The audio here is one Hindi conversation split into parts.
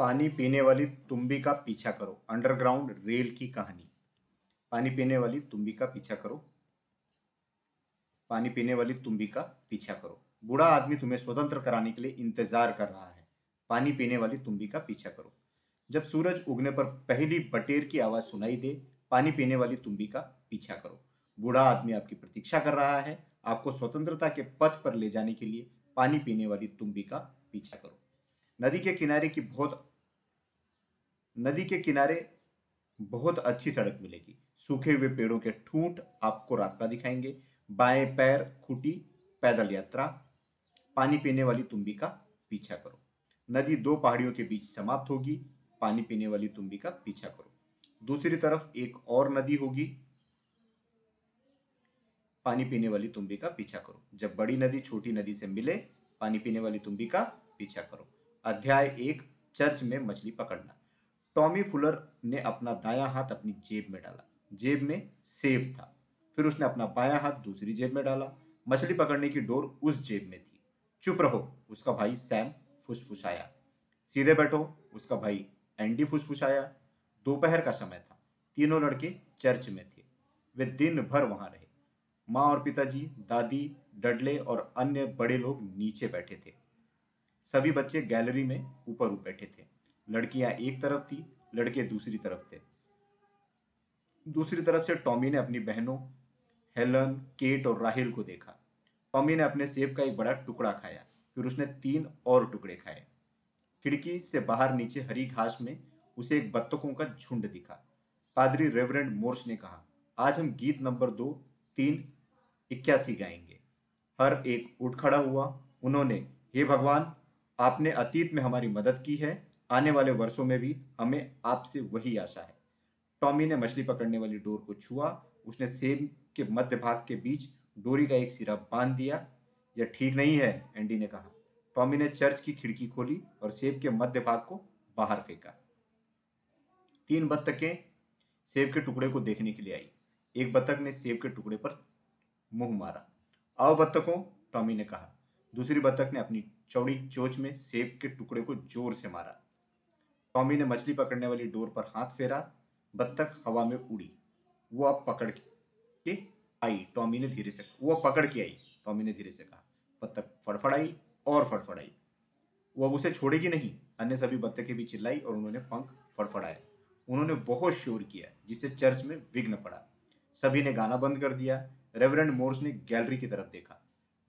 पानी पीने वाली तुम्बी का पीछा करो। अंडरग्राउंड रेल की कहानी। पानी पीने वाली तुम्बी का पीछा करो। पानी पीने वाली तुम्बी का पीछा करो। बूढ़ा आदमी तुम्हें स्वतंत्र कराने के लिए इंतज़ार कर रहा है। पानी पीने वाली तुम्बी का पीछा करो। जब सूरज उगने पर पहली बटेर की आवाज़ सुनाई दे, पानी पीने वाली तुम्बी का पीछा करो। बूढ़ा आदमी आपकी प्रतीक्षा कर रहा है, आपको स्वतंत्रता के पथ पर ले जाने के लिए पानी पीने वाली तुम्बी का पीछा करो। नदी के किनारे की बहुत नदी के किनारे बहुत अच्छी सड़क मिलेगी। सूखे हुए पेड़ों के ठूंठ आपको रास्ता दिखाएँगे। बाएँ पैर खुटी, पैदल यात्रा, पानी पीने वाली तुम्बी का पीछा करो। नदी दो पहाड़ियों के बीच समाप्त होगी, पानी पीने वाली तुम्बी का पीछा करो। दूसरी तरफ़ एक और नदी होगी, पानी पीने वाली तुम्बी का पीछा करो। जब बड़ी नदी छोटी नदी से मिले, पानी पीने वाली तुम्बी का पीछा करो। अध्याय एक, चर्च में मछली पकड़ना। टॉमी फुलर ने अपना दायां हाथ अपनी जेब में डाला। जेब में सेब था। फिर उसने अपना बायां हाथ दूसरी जेब में डाला। मछली पकड़ने की डोर उस जेब में थी। चुप रहो, उसका भाई सैम फुसफुसाया। सीधे बैठो, उसका भाई एंडी फुसफुसाया। दोपहर का समय था। तीनों लड़के चर्च में थे। वे दिन भर वहाँ रहे। माँ और पिताजी, दादी, डडले और अन्य बड़े लोग नीचे बैठे थे। सभी बच्चे गैलरी में ऊपर बैठे थे। लड़कियाँ एक तरफ़ थी, लड़के दूसरी तरफ़ थे। दूसरी तरफ़ से टॉमी ने अपनी बहनों, हेलन, केट और राहिल को देखा। टॉमी ने अपने सेब का एक बड़ा टुकड़ा खाया, फिर उसने तीन और टुकड़े खाए। खिड़की से बाहर नीचे हरी घास में उसे एक बत्तखों का झुंड दिखा। पादरी रेवरेंड मोर्स ने कहा, आज हम गीत नंबर दो, तीन, इक्यासी गाएँगे। हर एक उठ खड़ा हुआ, उन्होंने, हे भगवान, आपने अतीत में हमारी मदद की है आने वाले वर्षों में भी हमें आपसे वही आशा है। टॉमी ने मछली पकड़ने वाली डोर को छुआ, उसने सेब के मध्य भाग के बीच डोरी का एक सिरा बाँध दिया। यह ठीक नहीं है, एंडी ने कहा। टॉमी ने चर्च की खिड़की खोली और सेब के मध्य भाग को बाहर फेंका। तीन बत्तखें सेब के टुकड़े को देखने के लिए आई। एक बत्तख ने सेब के टुकड़े पर मुँह मारा। आओ बत्तखों टॉमी ने कहा। दूसरी बत्तख ने अपनी चौड़ी चोच में सेब के टुकड़े को ज़ोर से मारा। टॉमी ने मछली पकड़ने वाली डोर पर हाथ फेरा, बत्तख हवा में उड़ी। वो अब पकड़ के आई, टॉमी ने धीरे से, वो अब पकड़ के आई, टॉमी ने धीरे से कहा। बत्तख फड़फड़ाई और फड़फड़ाई। वो अब उसे छोड़ेगी नहीं। अन्य सभी बत्तखें भी चिल्लाई और उन्होंने पंख फड़फड़ाए। उन्होंने बहुत शोर किया, जिससे चर्च में विघ्न पड़ा। सभी ने गाना बंद कर दिया। रेवरेंड मोर्स ने गैलरी की तरफ़ देखा।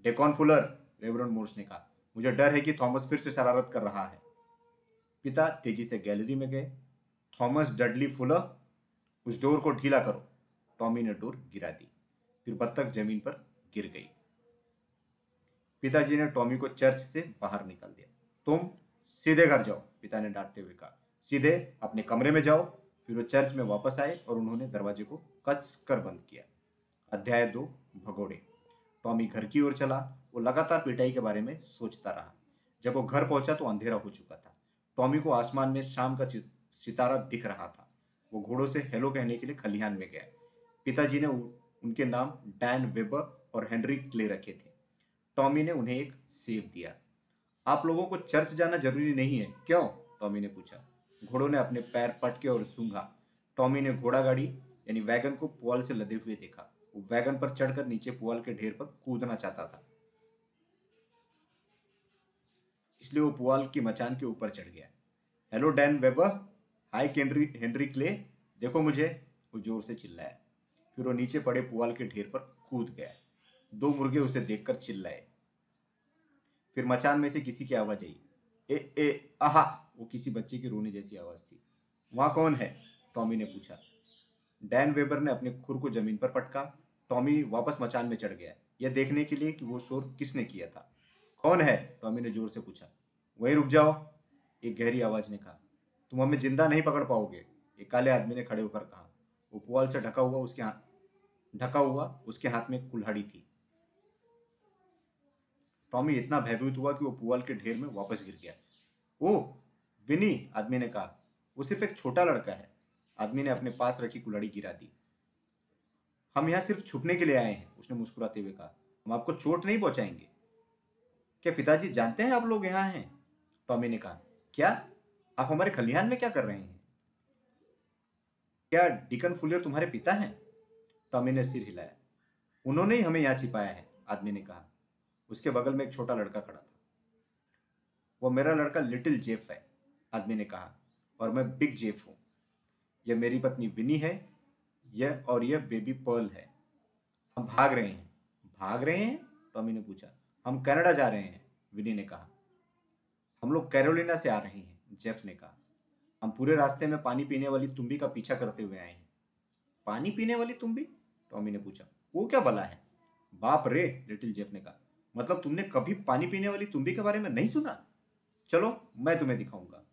डेकॉन फुलर, रेवरेंड मोर्स ने कहा, मुझे डर है कि थॉमस फिर से शरारत कर रहा है। पिता तेज़ी से गैलरी में गए। थॉमस डडली फुलर, उस डोर को ढीला करो। टॉमी ने डोर गिरा दी, फिर बत्तख ज़मीन पर गिर गई। पिताजी ने टॉमी को चर्च से बाहर निकाल दिया। तुम सीधे घर जाओ, पिता ने डांटते हुए कहा। सीधे अपने कमरे में जाओ। फिर वो चर्च में वापस आए और उन्होंने दरवाजे को कस कर बंद किया। अध्याय दो, भगोड़े। टॉमी घर की ओर चला। वो लगातार पिटाई के बारे में सोचता रहा। जब वो घर पहुँचा तो अंधेरा हो चुका था। टॉमी को आसमान में शाम का सितारा दिख रहा था। वो घोड़ों से हेलो कहने के लिए खलिहान में गया। पिताजी ने उनके नाम डैन वेबर और हेनरी क्ले रखे थे। टॉमी ने उन्हें एक सेव दिया। आप लोगों को चर्च जाना ज़रूरी नहीं है, क्यों? टॉमी ने पूछा। घोड़ों ने अपने पैर पटके और सूंघा। टॉमी ने घोड़ा गाड़ी, यानी वैगन को पुआल से लदे हुए देखा। वो वैगन पर चढ़कर नीचे पुआल के ढेर पर कूदना चाहता था। इसलिए वो पुआल की मचान के ऊपर चढ़ गया। हेलो डैन वेबर हाय केनरी हेनरी क्ले देखो मुझे, वो ज़ोर से चिल्लाया। फिर वो नीचे पड़े पुआल के ढेर पर कूद गया। दो मुर्गे उसे देखकर चिल्लाए। फिर मचान में से किसी की आवाज़ आई। ए ए, आहा! वो किसी बच्चे की रोने जैसी आवाज़ थी। वहाँ कौन है? टॉमी ने पूछा। डैन वेबर ने अपने खुर को ज़मीन पर पटका। टॉमी वापस मचान में चढ़ गया। यह देखने के लिए कि वो शोर किसने किया था। कौन है? टॉमी ने ज़ोर से पूछा। वहीं रुक जाओ। एक गहरी आवाज़ ने कहा, तुम हमें ज़िंदा नहीं पकड़ पाओगे, एक काले आदमी ने खड़े होकर कहा। वो पुआल से ढका हुआ उसके हाथ, ढका हुआ उसके हाथ में कुल्हाड़ी थी। टॉमी इतना भयभीत हुआ कि वो पुआल के ढेर में वापस गिर गया। ओ विनी आदमी ने कहा, वो सिर्फ़ एक छोटा लड़का है। आदमी ने अपने पास रखी कुल्हाड़ी गिरा दी। हम यहाँ सिर्फ़ छुपने के लिए आए हैं, उसने मुस्कुराते हुए कहा। हम आपको चोट नहीं पहुंचाएँगे? क्या पिताजी जानते हैं आप लोग यहाँ हैं? टॉमी ने कहा, क्या आप हमारे खलिहान में क्या कर रहे हैं? क्या डिकन फुलियर तुम्हारे पिता हैं? टॉमी ने सिर हिलाया। उन्होंने ही हमें यहाँ छिपाया है, आदमी ने कहा। उसके बगल में एक छोटा लड़का खड़ा था। वो मेरा लड़का लिटिल जेफ है, आदमी ने कहा, और मैं बिग जेफ हूँ। यह मेरी पत्नी विनी है, यह और यह बेबी पर्ल है। हम भाग रहे हैं। भाग रहे हैं? टॉमी ने पूछा। हम कनाडा जा रहे हैं, विनी ने कहा। हम लोग कैरोलिना से आ रहे हैं, जेफ ने कहा। हम पूरे रास्ते में पानी पीने वाली तुम्बी का पीछा करते हुए आए हैं। पानी पीने वाली तुम्बी? टॉमी ने पूछा। वो क्या भला है? बाप रे, लिटिल जेफ ने कहा। मतलब तुमने कभी पानी पीने वाली तुम्बी के बारे में नहीं सुना? चलो, मैं तुम्हें दिखाऊँगा।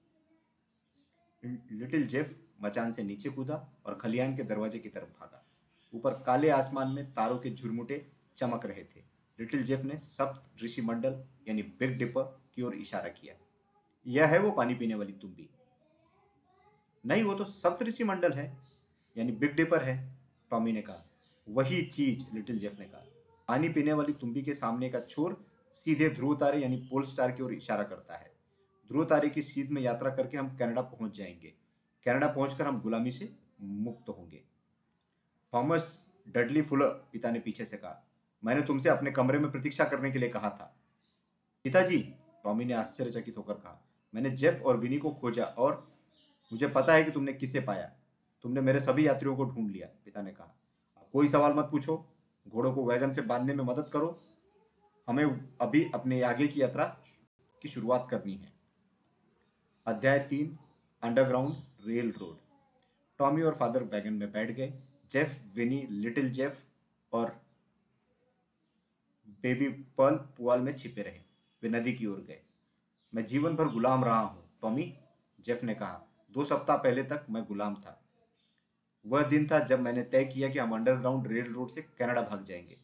लिटिल जेफ मचान से नीचे कूदा और खलियान के दरवाजे की तरफ़ भागा। ऊपर काले आसमान में तारों के झुरमुटे चमक रहे थे। लिटिल जेफ ने सप्त ऋषि मंडल यानी बिग डिपर की ओर इशारा किया। यह है वो पानी पीने वाली तुम्बी नहीं, वो तो सप्त ऋषि मंडल है, यानी बिग डिपर है, टॉमी ने कहा। वही चीज़, लिटिल जेफ ने कहा। पानी पीने वाली तुम्बी के सामने का छोर सीधे ध्रुव तारे, यानी पोल स्टार की ओर इशारा करता है। ध्रुव तारे की सीध में यात्रा करके हम कनाडा पहुँच जाएँगे। कनाडा पहुंचकर हम गुलामी से मुक्त होंगे। थॉमस डडली फुलर, पिता ने पीछे से कहा, मैंने तुमसे अपने कमरे में प्रतीक्षा करने के लिए कहा था। पिताजी टॉमी ने आश्चर्यचकित होकर कहा, मैंने जेफ और विनी को खोजा और मुझे पता है कि तुमने किसे पाया। तुमने मेरे सभी यात्रियों को ढूंढ लिया, पिता ने कहा। कोई सवाल मत पूछो। घोड़ों को वैगन से बांधने में मदद करो। हमें अभी अपने आगे की यात्रा की शुरुआत करनी है। अध्याय तीन, अंडरग्राउंड रेल रोड। टॉमी और फादर वैगन में बैठ गए। जेफ, विनी, लिटिल जेफ और बेबी पर्ल पुआल में छिपे रहे। वे नदी की ओर गए। मैं जीवन भर गुलाम रहा हूँ, टॉमी, जेफ ने कहा। दो सप्ताह पहले तक मैं गुलाम था। वह दिन था जब मैंने तय किया कि हम अंडरग्राउंड रेल रोड से कनाडा भाग जाएँगे।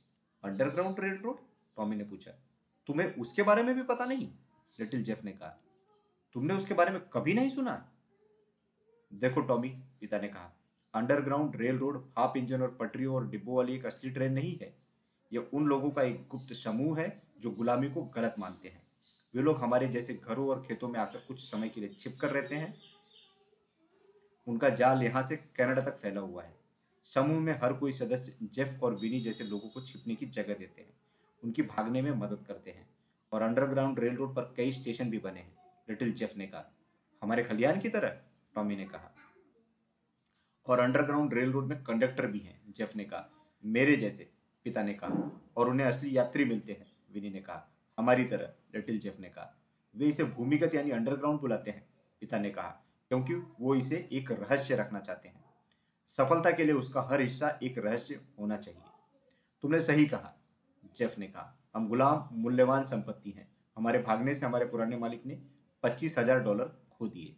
अंडरग्राउंड रेल रोड टॉमी ने पूछा। तुम्हें उसके बारे में भी पता नहीं? लिटिल जेफ ने कहा। तुमने उसके बारे में कभी नहीं सुना? देखो, टॉमी, पिता ने कहा underground railroad half engine और पटरियों और डिब्बों वाली एक असली ट्रेन नहीं है। यह उन लोगों का एक गुप्त समूह है जो गुलामी को गलत मानते हैं। वे लोग हमारे जैसे घरों और खेतों में आकर कुछ समय के लिए छिप कर रहते हैं। उनका जाल यहाँ से कनाडा तक फैला हुआ है। समूह में हर कोई सदस्य जेफ और विनी जैसे लोगों को छिपने की जगह देते हैं। उनकी भागने में मदद करते हैं और अंडरग्राउंड रेल रोड पर कई स्टेशन भी बने हैं, लिटिल जेफ ने कहा। हमारे खलियान की तरह, टॉमी ने कहा। और अंडरग्राउंड रेल रोड में कंडक्टर भी हैं, जेफ ने कहा। मेरे जैसे, पिता ने कहा। और उन्हें असली यात्री मिलते हैं। विनी ने कहा, हमारी तरह, लिटिल जेफ ने कहा। वे इसे भूमिगत यानी अंडरग्राउंड बुलाते हैं, पिता ने कहा, क्योंकि वो इसे एक रहस्य रखना चाहते हैं। सफलता के लिए उसका हर हिस्सा एक रहस्य होना चाहिए। तुमने सही कहा, जेफ ने कहा, हम गुलाम, मूल्यवान संपत्ति हैं। हमारे भागने से हमारे पुराने मालिक ने पच्चीस हज़ार डॉलर खो दिए।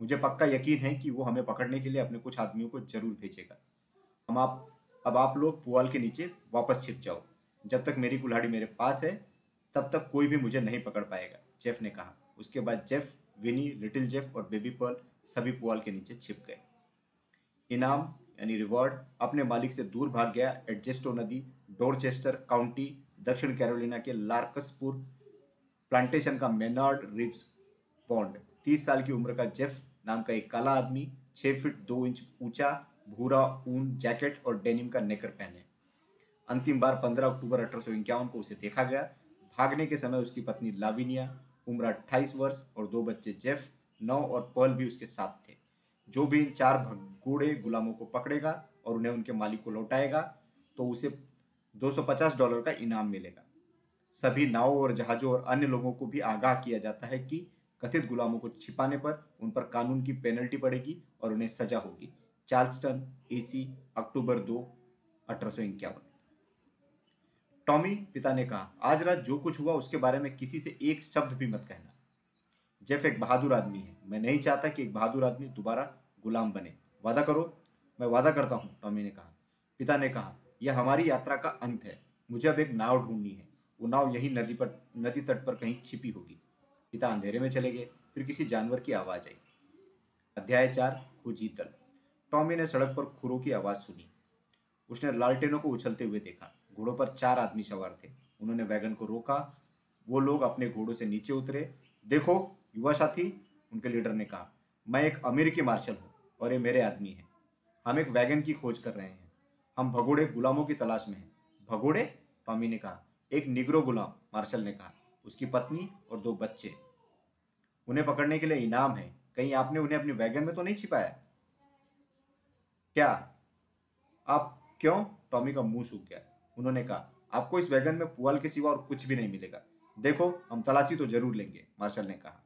मुझे पक्का यकीन है कि वो हमें पकड़ने के लिए अपने कुछ आदमियों को ज़रूर भेजेगा। हम आप, अब आप लोग पुआल के नीचे वापस छिप जाओ। जब तक मेरी कुल्हाड़ी मेरे पास है, तब तक कोई भी मुझे नहीं पकड़ पाएगा, जेफ ने कहा। उसके बाद जेफ, विनी, लिटिल जेफ और बेबी पर्ल सभी पुआल के नीचे छिप गए। इनाम यानी रिवॉर्ड अपने मालिक से दूर भाग गया, एडजेस्टो नदी, डोरचेस्टर काउंटी, दक्षिण कैरोलिना के लार्कसपुर, प्लांटेशन का मेनार्ड रिव्स पॉन्ड। तीस साल की उम्र का जेफ नाम का एक काला आदमी छः फीट दो इंच ऊँचा, भूरा, ऊन, जैकेट और डेनिम का नेकर पहने। अंतिम बार 15 अक्टूबर अठारह सौ इक्यावन को उसे देखा गया। भागने के समय उसकी पत्नी लाविनिया, उम्र अट्ठाईस वर्ष और दो बच्चे जेफ, नौ और पर्ल भी उसके साथ थे। जो भी इन चार भगोड़े गुलामों को पकड़ेगा और उन्हें उनके मालिक को लौटाएगा तो उसे 250 डॉलर का इनाम मिलेगा। सभी नावों और जहाज़ों और अन्य लोगों को भी आगाह किया जाता है कि कथित गुलामों को छिपाने पर उन पर कानून की पेनल्टी पड़ेगी और उन्हें सजा होगी। चार्ल्सटन, एसी, अक्टूबर दो, अठारह टॉमी पिता ने कहा, आज रात जो कुछ हुआ उसके बारे में किसी से एक शब्द भी मत कहना। जेफ एक बहादुर आदमी है। मैं नहीं चाहता कि एक बहादुर आदमी दोबारा गुलाम बने। वादा करो, मैं वादा करता हूँ, टॉमी ने कहा। पिता ने कहा, यह हमारी यात्रा का अंत है। मुझे अब एक नाव ढूंढनी है। वो नाव यही नदी पर, नदी तट पर कहीं छिपी होगी। पिता अंधेरे में चले गए। फिर किसी जानवर की आवाज़ आई। अध्याय चार, खोजी दल टॉमी ने सड़क पर खुरों की आवाज़ सुनी। उसने लालटेनों को उछलते हुए देखा। घोड़ों पर चार आदमी सवार थे। उन्होंने वैगन को रोका। वो लोग अपने घोड़ों से नीचे उतरे। देखो, युवा साथी, उनके लीडर ने कहा, मैं एक अमेरिकी मार्शल हूँ और ये मेरे आदमी हैं। हम एक वैगन की खोज कर रहे हैं। हम भगोड़े गुलामों की तलाश में हैं। भगोड़े? टॉमी ने कहा। एक निगरो गुलाम, मार्शल ने कहा। उसकी पत्नी और दो बच्चे। उन्हें पकड़ने के लिए इनाम है। कहीं आपने उन्हें अपनी वैगन में तो नहीं छिपाया? क्या? आप क्यों? टॉमी का मुँह सूख गया। उन्होंने कहा, आपको इस वैगन में पुआल के सिवा और कुछ भी नहीं मिलेगा। देखो, हम तलाशी तो ज़रूर लेंगे, मार्शल ने कहा।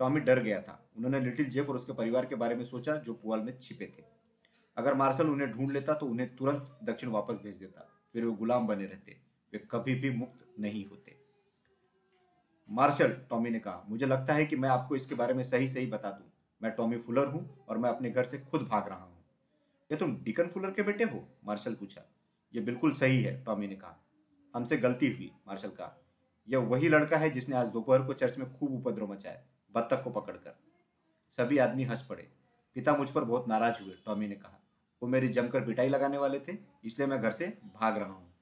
टॉमी डर गया था। उन्होंने लिटिल जेफ और उसके परिवार के बारे में सोचा, जो पुआल में छिपे थे। अगर मार्शल उन्हें ढूंढ लेता तो उन्हें तुरंत दक्षिण वापस भेज देता। फिर वे गुलाम बने रहते। वे कभी भी मुक्त नहीं होते। मार्शल, टॉमी ने कहा, मुझे लगता है कि मैं आपको इसके बारे में सही सही बता दूँ। मैं टॉमी फुलर हूँ और मैं अपने घर से खुद भाग रहा हूँ। ये तुम डिकन फुलर के बेटे हो? मार्शल पूछा। यह बिल्कुल सही है, टॉमी ने कहा। हमसे गलती हुई, मार्शल कहा यह वही लड़का है जिसने आज दोपहर को चर्च में खूब उपद्रव मचाया, बत्तख को पकड़कर। सभी आदमी हंस पड़े। पिता मुझ पर बहुत नाराज़ हुए, टॉमी ने कहा। वो मेरी जमकर पिटाई लगाने वाले थे, इसलिए मैं घर से भाग रहा हूँ।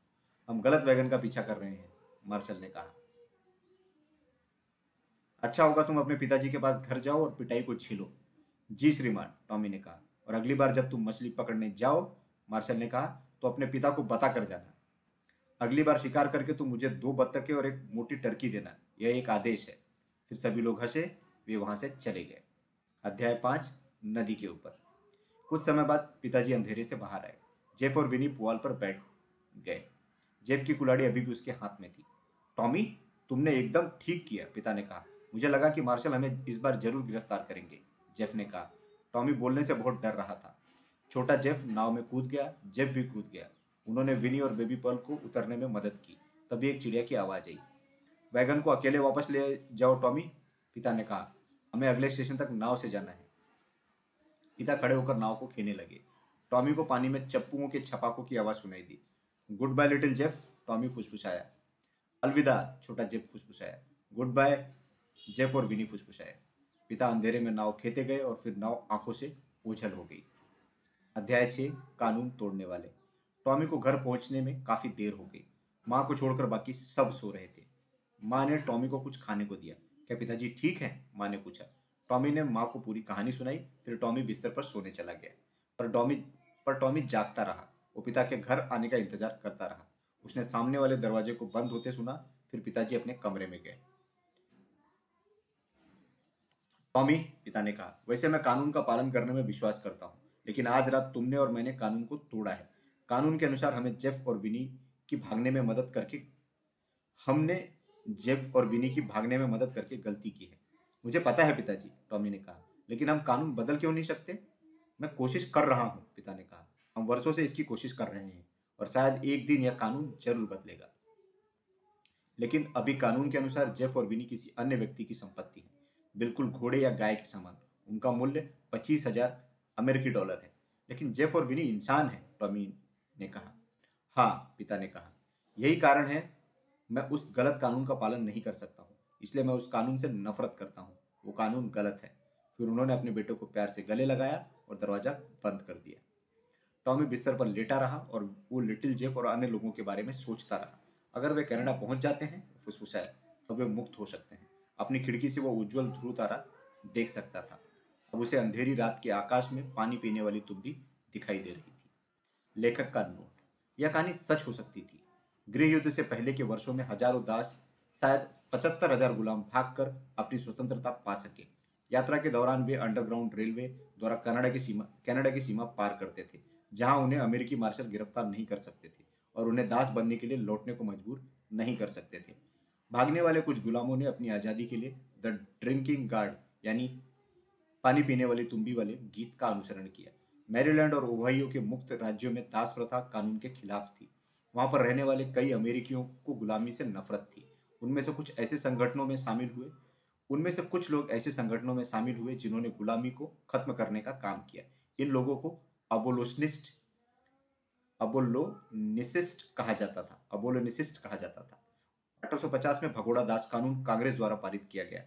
हम गलत वैगन का पीछा कर रहे हैं, मार्शल ने कहा। अच्छा होगा तुम अपने पिताजी के पास घर जाओ और पिटाई को छीलो। जी श्रीमान, टॉमी ने कहा। और अगली बार जब तुम मछली पकड़ने जाओ, मार्शल ने कहा तो अपने पिता को बता कर जाना। अगली बार शिकार करके तुम मुझे दो बत्तखे और एक मोटी टर्की देना। यह एक आदेश है। फिर सभी लोग हंसे, वे वहाँ से चले गए। अध्याय पाँच, नदी के ऊपर। कुछ समय बाद पिताजी अंधेरे से बाहर आए। जेफ और विनी पुआल पर बैठ गए। जेफ की कुलाड़ी अभी भी उसके हाथ में थी। टॉमी, तुमने एकदम ठीक किया, पिता ने कहा। मुझे लगा कि मार्शल हमें इस बार ज़रूर गिरफ़्तार करेंगे, जेफ ने कहा। टॉमी बोलने से बहुत डर रहा था। छोटा जेफ नाव में कूद गया, जेफ भी कूद गया। उन्होंने विनी और बेबी पर्ल को उतरने में मदद की। तभी एक चिड़िया की आवाज़ आई। वैगन को अकेले वापस ले जाओ, टॉमी, पिता ने कहा। हमें अगले स्टेशन तक नाव से जाना है। पिता खड़े होकर नाव को खेने लगे। टॉमी को पानी में चप्पुओं के छपाकों की आवाज़ सुनाई दी। Good bye little Jeff. Tommy फुसफुसाया। अलविदा, छोटा जेफ फुसफुसाया। गुड बाय जेफ और विनी फुसफुसाए पिता अंधेरे में नाव खेते गए और फिर नाव आँखों से ओझल हो गई। अध्याय छः कानून तोड़ने वाले। टॉमी को घर पहुँचने में काफ़ी देर हो गई। माँ को छोड़कर बाकी सब सो रहे थे। माँ ने टॉमी को कुछ खाने को दिया। क्या पिताजी ठीक है? माँ ने पूछा। टॉमी ने माँ को पूरी कहानी सुनाई, फिर टॉमी बिस्तर पर सोने चला गया। पर टॉमी पर टॉमी जागता रहा। वो पिता के घर आने का इंतज़ार करता रहा। उसने सामने वाले दरवाजे को बंद होते सुना, फिर पिताजी अपने कमरे में गए। टॉमी, पिता ने कहा, वैसे मैं कानून का पालन करने में विश्वास करता हूँ। लेकिन आज रात तुमने और मैंने कानून को तोड़ा है। कानून के अनुसार हमें जेफ और विनी की भागने में मदद करके हमने जेफ और विनी की भागने में मदद करके गलती की है। मुझे पता है पिताजी, टॉमी ने कहा। लेकिन हम कानून बदल क्यों नहीं सकते? मैं कोशिश कर रहा हूँ, पिता ने कहा। हम वर्षों से इसकी कोशिश कर रहे हैं और शायद एक दिन यह कानून ज़रूर बदलेगा। लेकिन अभी कानून के अनुसार जेफ और विनी किसी अन्य व्यक्ति की संपत्ति है। बिल्कुल घोड़े या गाय के समान। उनका मूल्य पच्चीस हज़ार अमेरिकी डॉलर है। लेकिन जेफ और विनी इंसान है, टॉमी ने कहा। हाँ पिता ने कहा। यही कारण है, मैं उस गलत कानून का पालन नहीं कर सकता हूँ। इसलिए मैं उस कानून से नफरत करता हूँ। वो कानून गलत है। फिर उन्होंने अपने बेटे को प्यार से गले लगाया और दरवाज़ा बंद कर दिया। टॉमी बिस्तर पर लेटा रहा और वो लिटिल जेफ और अन्य लोगों के बारे में सोचता रहा। अगर वे कनाडा पहुँच जाते हैं फुसफुसाया तो वे मुक्त हो सकते हैं। अपनी खिड़की से वो उज्जवल ध्रुव तारा देख सकता था। अब उसे अंधेरी रात के आकाश में पानी पीने वाली तुम्बी दिखाई दे रही थी। लेखक का नोट। यह कहानी सच हो सकती थी। गृह युद्ध से पहले के वर्षों में हज़ारों दास, शायद पचहत्तर हज़ार गुलाम भागकर अपनी स्वतंत्रता पा सके। यात्रा के दौरान वे अंडरग्राउंड रेलवे द्वारा कनाडा की सीमा, कनाडा की सीमा पार करते थे, जहाँ उन्हें अमेरिकी मार्शल गिरफ़्तार नहीं कर सकते थे और उन्हें दास बनने के लिए लौटने को मजबूर नहीं कर सकते थे। भागने वाले कुछ गुलामों ने अपनी आज़ादी के लिए द ड्रिंकिंग गार्ड, यानी पानी पीने वाली तुम्बी वाले गीत का अनुसरण किया। मैरीलैंड और ओहाइयो के मुक्त राज्यों में दास प्रथा कानून के खिलाफ थी। वहाँ पर रहने वाले कई अमेरिकियों को गुलामी से नफरत थी। उनमें से कुछ ऐसे संगठनों में शामिल हुए। उनमें से कुछ लोग ऐसे संगठनों में शामिल हुए जिन्होंने गुलामी को खत्म करने का काम किया। इन लोगों को अबोलोनिस्ट अबोलोनिसिस्ट कहा जाता था। अबोलोनिसिस्ट कहा जाता था। 1850 में भगोड़ा दास कानून कांग्रेस द्वारा पारित किया गया।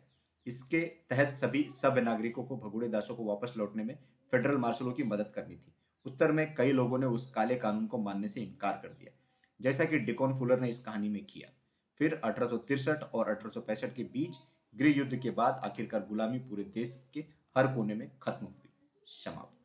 इसके तहत सभी सब नागरिकों को भगोड़े दासों को वापस लौटने में फेडरल मार्शलों की मदद करनी थी। उत्तर में कई लोगों ने उस काले कानून को मानने से इनकार कर दिया, जैसा कि डिकॉन फुलर ने इस कहानी में किया। फिर अठारह और अठारह सौ पैंसठ के बीच गृह युद्ध के बाद आखिरकार गुलामी पूरे देश के हर कोने में खत्म हुई, समाप्त।